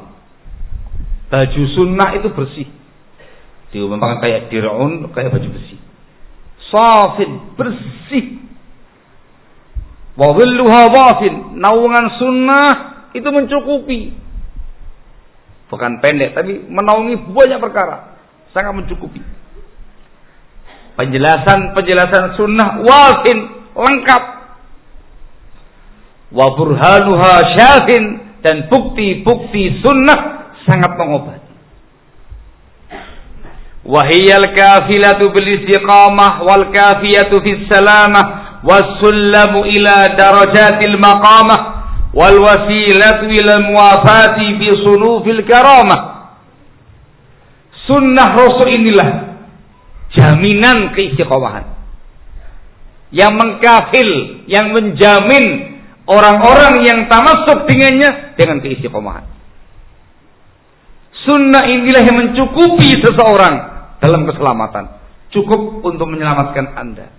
Baju sunnah itu bersih. Diumpamakan kayak dir'un, kayak baju besi. Safin, bersih. Wawilluha wafin. Naungan sunnah itu mencukupi. Bukan pendek, tapi menaungi banyak perkara. Sangat mencukupi. Penjelasan-penjelasan sunnah wafin, lengkap. Wa burhanuha syafin dan bukti-bukti sunnah sangat mengobati. Wahiyal kafilatu bil istiqamah wal kafiyatu fis salamah wasullamu ila darajatil maqamah wal wasilatu ila muwafati bi sunufil karamah. Sunnah Rasul inilah jaminan keistiqomahan yang mengkafil, yang menjamin orang-orang yang tamasuk dengannya dengan keistiqomahan. Sunnah inilah yang mencukupi seseorang dalam keselamatan. Cukup untuk menyelamatkan Anda.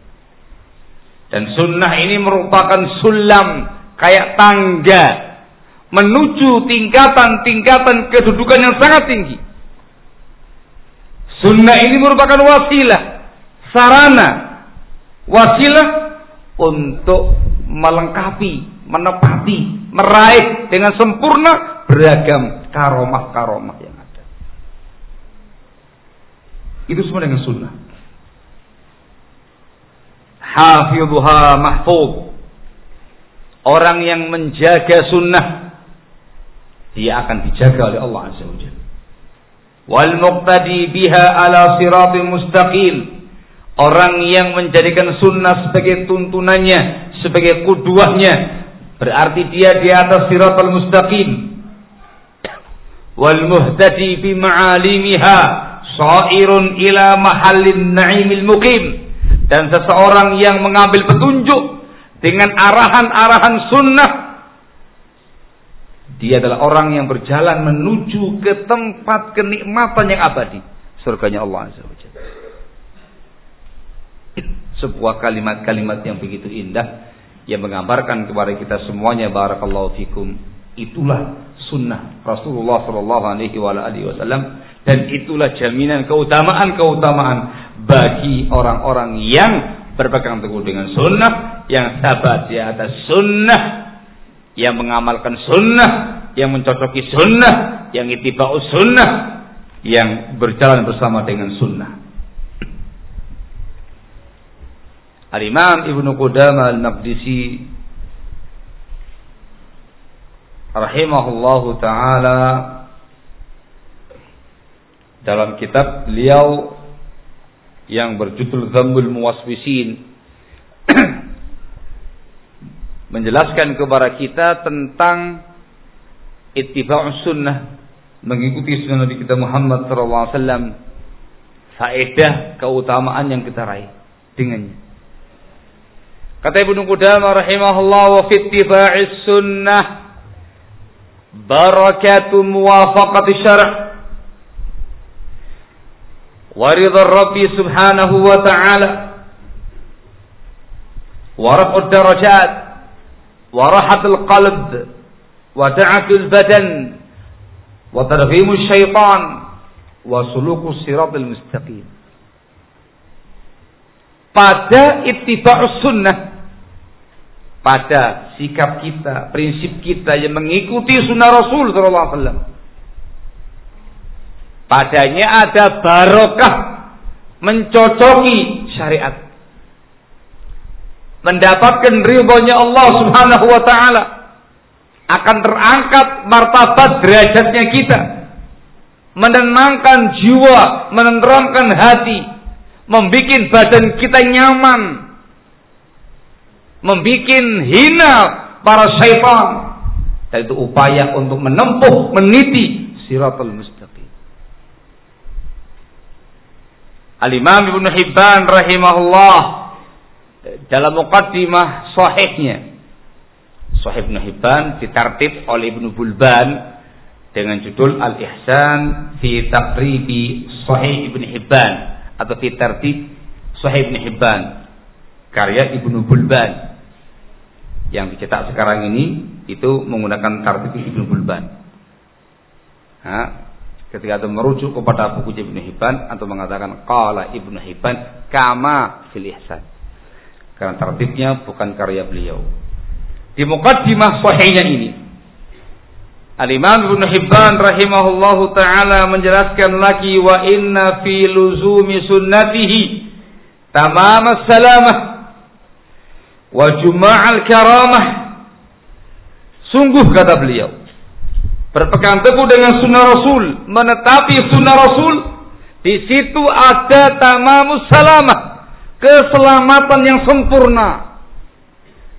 Dan sunnah ini merupakan sulam kayak tangga menuju tingkatan-tingkatan kedudukan yang sangat tinggi. Sunnah ini merupakan wasilah, sarana, wasilah untuk melengkapi menepati, meraih dengan sempurna beragam karomah-karomah yang ada. Itu semua dengan sunnah. Hafidhuha mahfud. Orang yang menjaga sunnah dia akan dijaga oleh Allah Azza wa Jalla. Wal muqtadi biha ala mustaqim. Orang yang menjadikan sunnah sebagai tuntunannya, sebagai kuduahnya, Berarti dia di atas siratal mustaqim. Wal muhtadi bi ma'alimiha sairun ila mahallin na'imil muqim. Dan seseorang yang mengambil petunjuk dengan arahan-arahan sunnah dia adalah orang yang berjalan menuju ke tempat kenikmatan yang abadi. Surganya Allah Azza wa Sebuah kalimat-kalimat yang begitu indah yang menggambarkan kepada kita semuanya barakallahu fikum itulah sunnah Rasulullah Shallallahu Alaihi Wasallam dan itulah jaminan keutamaan-keutamaan bagi orang-orang yang berpegang teguh dengan sunnah yang sabat di atas sunnah yang mengamalkan sunnah yang mencocoki sunnah yang itibau sunnah yang berjalan bersama dengan sunnah. Al-Imam Ibnu Qudamah Al-Maqdisi rahimahullahu taala dalam kitab beliau yang berjudul Zambul Muwaswisin menjelaskan kepada kita tentang ittiba' sunnah mengikuti sunnah Nabi kita Muhammad sallallahu alaihi wasallam faedah keutamaan yang kita raih dengannya. Kata Ibnu Qudamah rahimahullah wa fi sunnah barakatu muwafaqati syarh wa ridha Rabbi subhanahu wa ta'ala. Wa darajat. وراحة القلب ودعة البدن وترغيم الشيطان وسلوك الصراط المستقيم pada ittiba'us sunnah pada sikap kita, prinsip kita yang mengikuti sunnah Rasul sallallahu alaihi wasallam. Padanya ada barokah mencocoki syariat. Mendapatkan ridhonya Allah Subhanahu wa taala akan terangkat martabat derajatnya kita. Menenangkan jiwa, menenteramkan hati, membuat badan kita nyaman, membikin hina para syaitan. Dan itu upaya untuk menempuh, meniti siratul mustaqim. Al-Imam Ibn Hibban rahimahullah dalam muqaddimah sahihnya Sahih Ibn Hibban ditartib oleh Ibn Bulban dengan judul Al-Ihsan fi Taqribi Sahih Ibn Hibban atau fi tartib Sahih Ibn Hibban karya Ibnu Bulban yang dicetak sekarang ini itu menggunakan tartib Ibnu Bulban. Ha? Ketika itu merujuk kepada buku Ibnu Hibban atau mengatakan qala Ibnu Hibban kama fil ihsan. Karena tartibnya bukan karya beliau. Di mukaddimah sahihnya ini Al-Imam Ibnu Hibban rahimahullahu taala menjelaskan lagi wa inna fi luzumi sunnatihi tamam salamah wa juma'al karamah sungguh kata beliau berpegang teguh dengan sunnah Rasul menetapi sunnah Rasul di situ ada tamamus salamah keselamatan yang sempurna.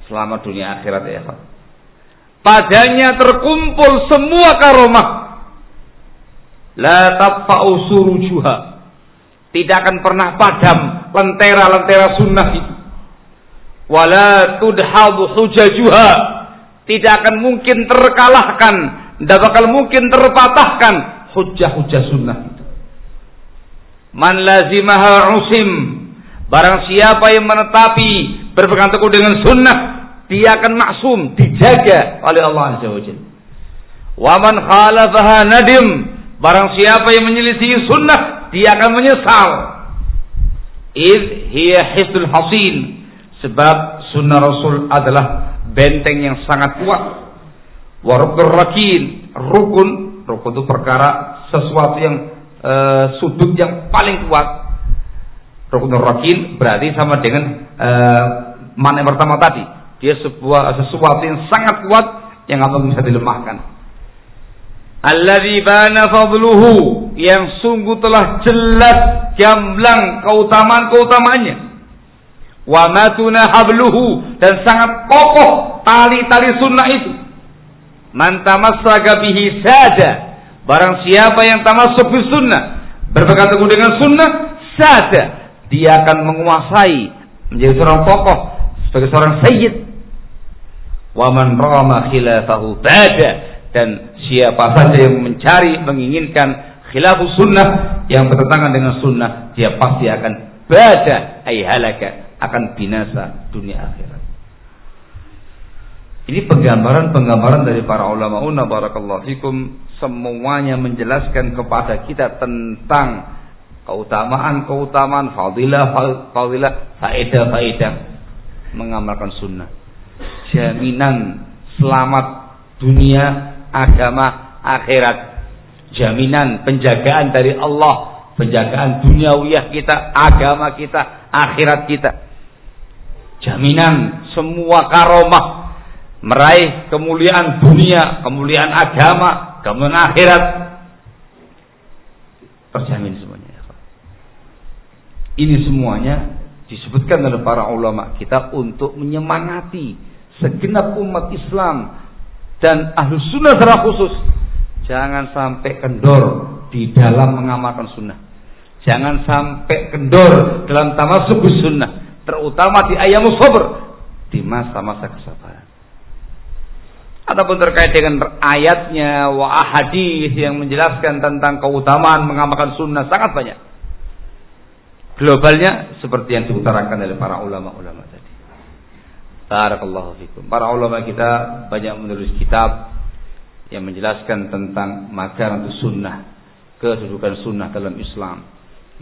Selamat dunia akhirat ya Pak. Padanya terkumpul semua karomah. La tafa'u surujuha. Tidak akan pernah padam lentera-lentera sunnah itu. Wala tudhadu hujajuha. Tidak akan mungkin terkalahkan tidak bakal mungkin terpatahkan hujah-hujah sunnah itu. Man lazimaha usim barang siapa yang menetapi berpegang teguh dengan sunnah dia akan maksum dijaga oleh Allah Azza wa Jalla wa man khalafaha nadim barang siapa yang menyelisih sunnah dia akan menyesal id hiya hisul hasin Sebab sunnah Rasul adalah benteng yang sangat kuat. Warukul rakin, rukun, rukun itu perkara sesuatu yang e, sudut yang paling kuat. Rukun rakin berarti sama dengan e, mana yang pertama tadi. Dia sebuah sesuatu yang sangat kuat yang apa bisa dilemahkan. Alladzi bana fadluhu yang sungguh telah jelas gamblang keutamaan-keutamaannya wa matuna habluhu dan sangat kokoh tali-tali sunnah itu man tamassaka bihi sada barang siapa yang tamassuk bis sunnah berpegang teguh dengan sunnah sada dia akan menguasai menjadi seorang tokoh sebagai seorang sayyid. Wa man rama khilafahu bada dan siapa saja yang mencari menginginkan khilafus sunnah yang bertentangan dengan sunnah dia pasti akan bada ay halaka akan binasa dunia akhirat. Ini penggambaran-penggambaran dari para ulama. Una barakallahu fikum. Semuanya menjelaskan kepada kita tentang keutamaan-keutamaan fadilah fadilah faedah-faedah mengamalkan sunnah. Jaminan selamat dunia, agama, akhirat. Jaminan penjagaan dari Allah, penjagaan duniawiyah kita, agama kita, akhirat kita jaminan semua karomah meraih kemuliaan dunia, kemuliaan agama, kemuliaan akhirat. Terjamin. Ini semuanya disebutkan oleh para ulama kita untuk menyemangati segenap umat Islam dan ahlu sunnah secara khusus. Jangan sampai kendor di dalam mengamalkan sunnah. Jangan sampai kendor dalam tamasuk sunnah. Terutama di ayam sabr. Di masa-masa kesabaran. Adapun terkait dengan ayatnya wa hadis yang menjelaskan tentang keutamaan mengamalkan sunnah sangat banyak. Globalnya seperti yang diutarakan oleh para ulama-ulama tadi. Barakallahu fikum. Para ulama kita banyak menulis kitab yang menjelaskan tentang makanan sunnah, kedudukan sunnah dalam Islam,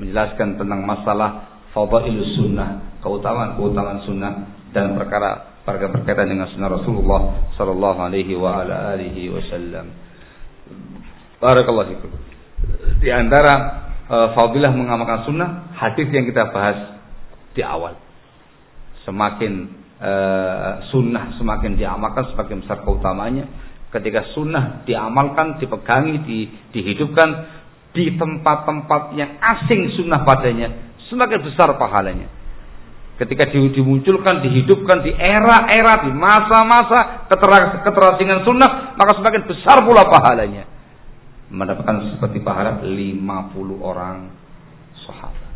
menjelaskan tentang masalah fadailus sunnah, keutamaan-keutamaan sunnah dan perkara perkara berkaitan dengan sunnah Rasulullah sallallahu alaihi wa ala alihi wasallam. Barakallahu fikum. Di antara uh, fadilah mengamalkan sunnah, hadis yang kita bahas di awal. Semakin uh, sunnah semakin diamalkan semakin besar keutamanya. Ketika sunnah diamalkan, dipegangi, di, dihidupkan di tempat-tempat yang asing sunnah padanya, semakin besar pahalanya ketika dimunculkan, dihidupkan di era-era, di masa-masa keterasingan sunnah, maka semakin besar pula pahalanya. Mendapatkan seperti pahala 50 orang sahabat.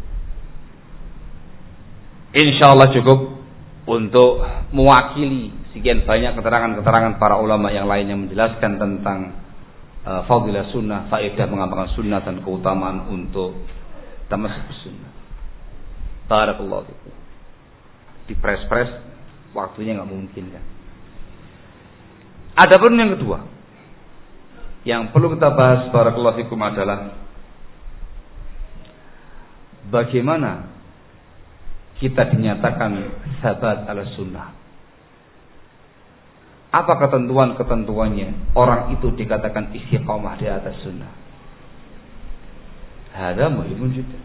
Insya Allah cukup untuk mewakili sekian banyak keterangan-keterangan para ulama yang lain yang menjelaskan tentang uh, fadilah sunnah, faedah mengamalkan sunnah dan keutamaan untuk tamasuk sunnah. Barakallahu fikum dipres-pres waktunya nggak mungkin kan. Adapun yang kedua, yang perlu kita bahas para fikum adalah bagaimana kita dinyatakan sahabat ala sunnah. Apa ketentuan-ketentuannya orang itu dikatakan istiqomah di atas sunnah? Ada muhimun juga.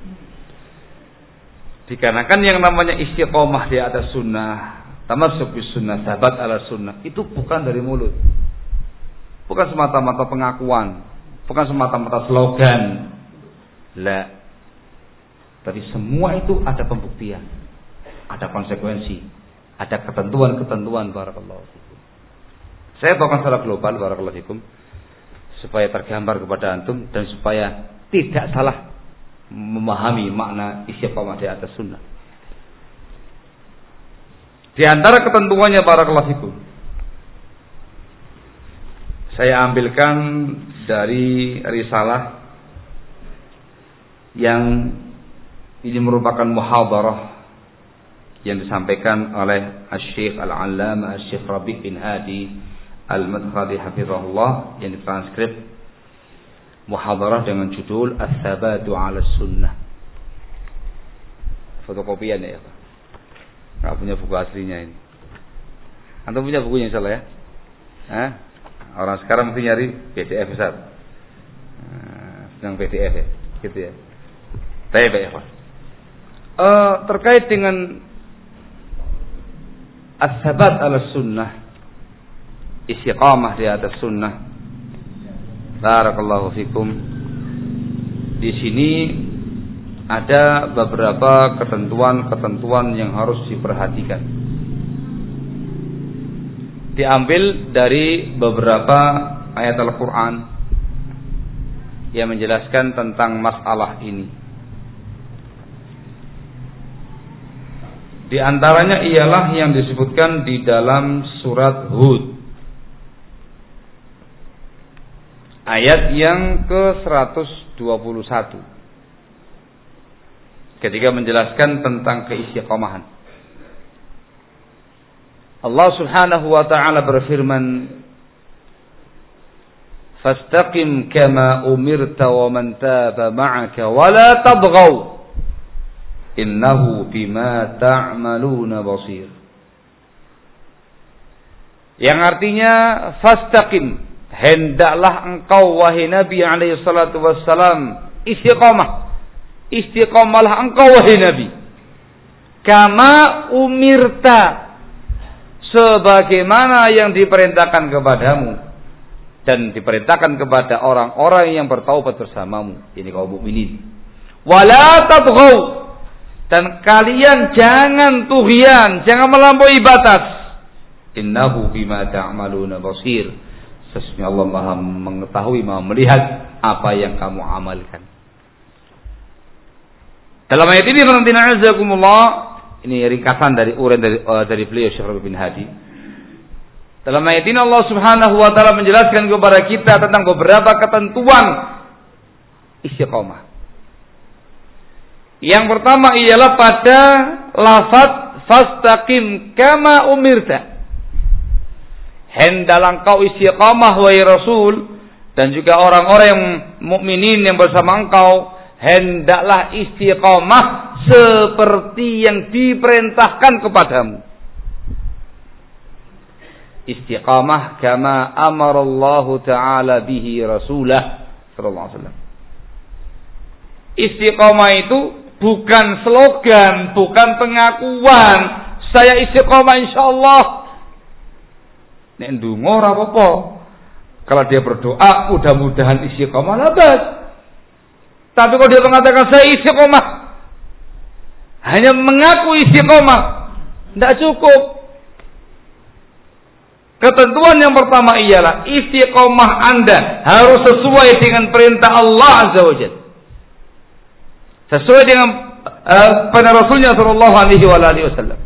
Dikarenakan yang namanya istiqomah di atas sunnah, tamasuk sunnah, sahabat ala sunnah, itu bukan dari mulut. Bukan semata-mata pengakuan, bukan semata-mata slogan. La. Tapi semua itu ada pembuktian, ada konsekuensi, ada ketentuan-ketentuan barakallahu fikum. Saya bawakan secara global barakallahu fikum supaya tergambar kepada antum dan supaya tidak salah memahami makna istiqamah di atas sunnah. Di antara ketentuannya para kelasiku, saya ambilkan dari risalah yang ini merupakan muhadarah yang disampaikan oleh Syekh Al-Allamah Syekh Rabi' bin Hadi Al-Madkhali hafizahullah yang ditranskrip muhadarah dengan judul As-Sabatu 'ala Sunnah. Fotokopian ya, Pak. Enggak punya buku aslinya ini. Antum punya bukunya insyaallah ya? Hah? Orang sekarang mesti nyari PDF besar. Nah, sedang PDF ya, gitu ya. Baik, ya, Pak. Uh, terkait dengan as-sabat ala sunnah istiqamah di atas sunnah Barakallahu fikum. Di sini ada beberapa ketentuan-ketentuan yang harus diperhatikan. Diambil dari beberapa ayat Al-Quran yang menjelaskan tentang masalah ini. Di antaranya ialah yang disebutkan di dalam surat Hud ayat yang ke-121 ketika menjelaskan tentang keistiqomahan. Allah Subhanahu wa taala berfirman Fastaqim kama umirta wa man taba ma'aka wa la tabghaw innahu bima ta'maluna basir Yang artinya fastaqim hendaklah engkau wahai Nabi alaihi salatu wassalam istiqamah istiqamalah engkau wahai Nabi kama umirta sebagaimana yang diperintahkan kepadamu dan diperintahkan kepada orang-orang yang bertaubat bersamamu. Ini kaum mukminin. Wala tabghaw dan kalian jangan tughyan jangan melampaui batas. Innahu bima ta'maluna basir. Sesungguhnya Allah Maha mengetahui Maha melihat apa yang kamu amalkan. Dalam ayat ini ini ringkasan dari uren dari uh, dari beliau Syekh bin Hadi dalam ayat ini Allah Subhanahu wa taala menjelaskan kepada kita tentang beberapa ketentuan istiqomah. Yang pertama ialah pada lafaz fastaqim kama umirta. Hendalah engkau istiqomah wahai Rasul dan juga orang-orang yang mukminin yang bersama engkau hendaklah istiqomah seperti yang diperintahkan kepadamu istiqamah kama Allah taala bihi rasulah sallallahu alaihi wasallam. Istiqamah itu bukan slogan, bukan pengakuan. Saya istiqamah insyaallah. Nek ndonga ora apa-apa. Kalau dia berdoa, mudah-mudahan istiqamah labas. Tapi kalau dia mengatakan saya istiqamah, hanya mengaku istiqamah, tidak cukup. Ketentuan yang pertama ialah istiqomah Anda harus sesuai dengan perintah Allah Azza wa. Sesuai dengan uh, Rasulnya Shallallahu Alaihi Wasallam.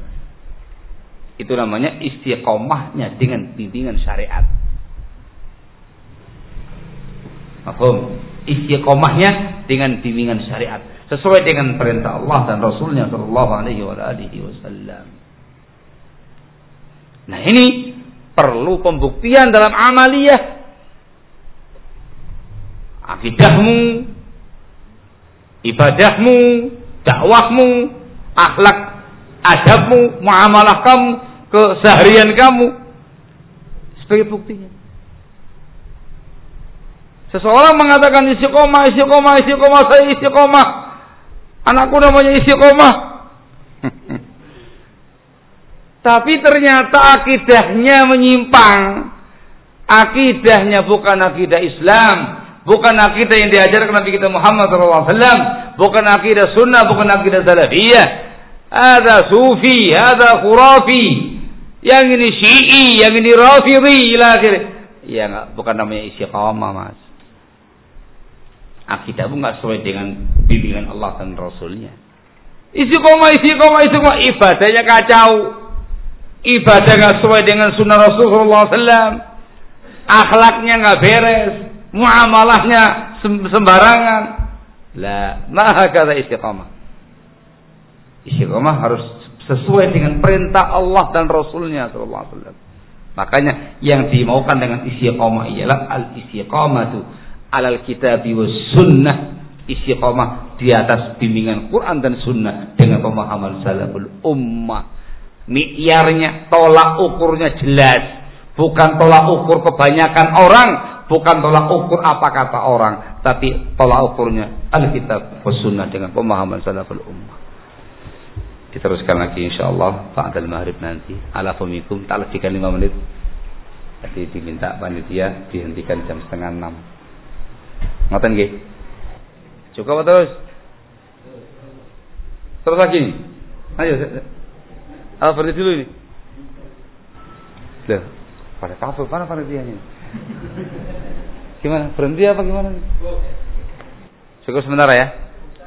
Itu namanya istiqomahnya dengan bimbingan syariat. Mahfum. Istiqomahnya dengan bimbingan syariat. Sesuai dengan perintah Allah dan Rasulnya Shallallahu Alaihi Wasallam. Nah ini perlu pembuktian dalam amaliyah. Akidahmu, ibadahmu, dakwahmu, akhlak adabmu, muamalah kamu, keseharian kamu sebagai buktinya. Seseorang mengatakan istiqomah, istiqomah, istiqomah, saya istiqomah. Anakku namanya istiqomah. Tapi ternyata akidahnya menyimpang. Akidahnya bukan akidah Islam. Bukan akidah yang diajarkan Nabi kita Muhammad SAW. Bukan akidah sunnah, bukan akidah salafiyah. Ada sufi, ada khurafi. Yang ini syi'i, yang ini rafidhi. Ya bukan namanya istiqamah mas. Akidah pun enggak sesuai dengan bimbingan Allah dan Rasulnya. Istiqomah, istiqomah, istiqomah. Ibadahnya kacau ibadah nggak sesuai dengan sunnah Rasulullah SAW, akhlaknya nggak beres, muamalahnya sembarangan. La, maha kata istiqamah. Istiqamah harus sesuai dengan perintah Allah dan Rasulnya Sallallahu Alaihi Wasallam. Makanya yang dimaukan dengan istiqamah ialah al istiqamatu alal kitab was sunnah istiqamah di atas bimbingan Quran dan sunnah dengan pemahaman salaful ummah mi'yarnya, tolak ukurnya jelas. Bukan tolak ukur kebanyakan orang, bukan tolak ukur apa kata orang, tapi tolak ukurnya Alkitab was sunnah dengan pemahaman salaful ummah. Diteruskan lagi insyaallah ba'dal maghrib nanti. Ala fumikum tak lebihkan 5 menit. Jadi diminta panitia dihentikan jam setengah enam. Ngoten nggih? Cukup terus? Terus lagi. Ayo apa berhenti dulu ini? Loh, pada kafir mana ini? Gimana? Berhenti apa gimana? Cukup sebentar ya?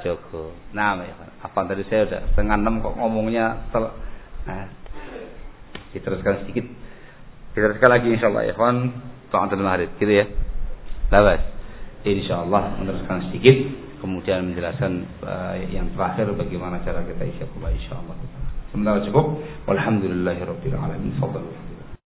Cukup. Nah, ya, apa tadi saya udah setengah enam kok ngomongnya tel nah, diteruskan sedikit. Diteruskan lagi insya Allah ya kawan. Ta'atul Mahrib gitu ya. Lawas. Insya Allah meneruskan sedikit kemudian menjelaskan uh, yang terakhir bagaimana cara kita isi insya Allah. Sementara cukup. Walhamdulillahirabbil alamin. Fadhal.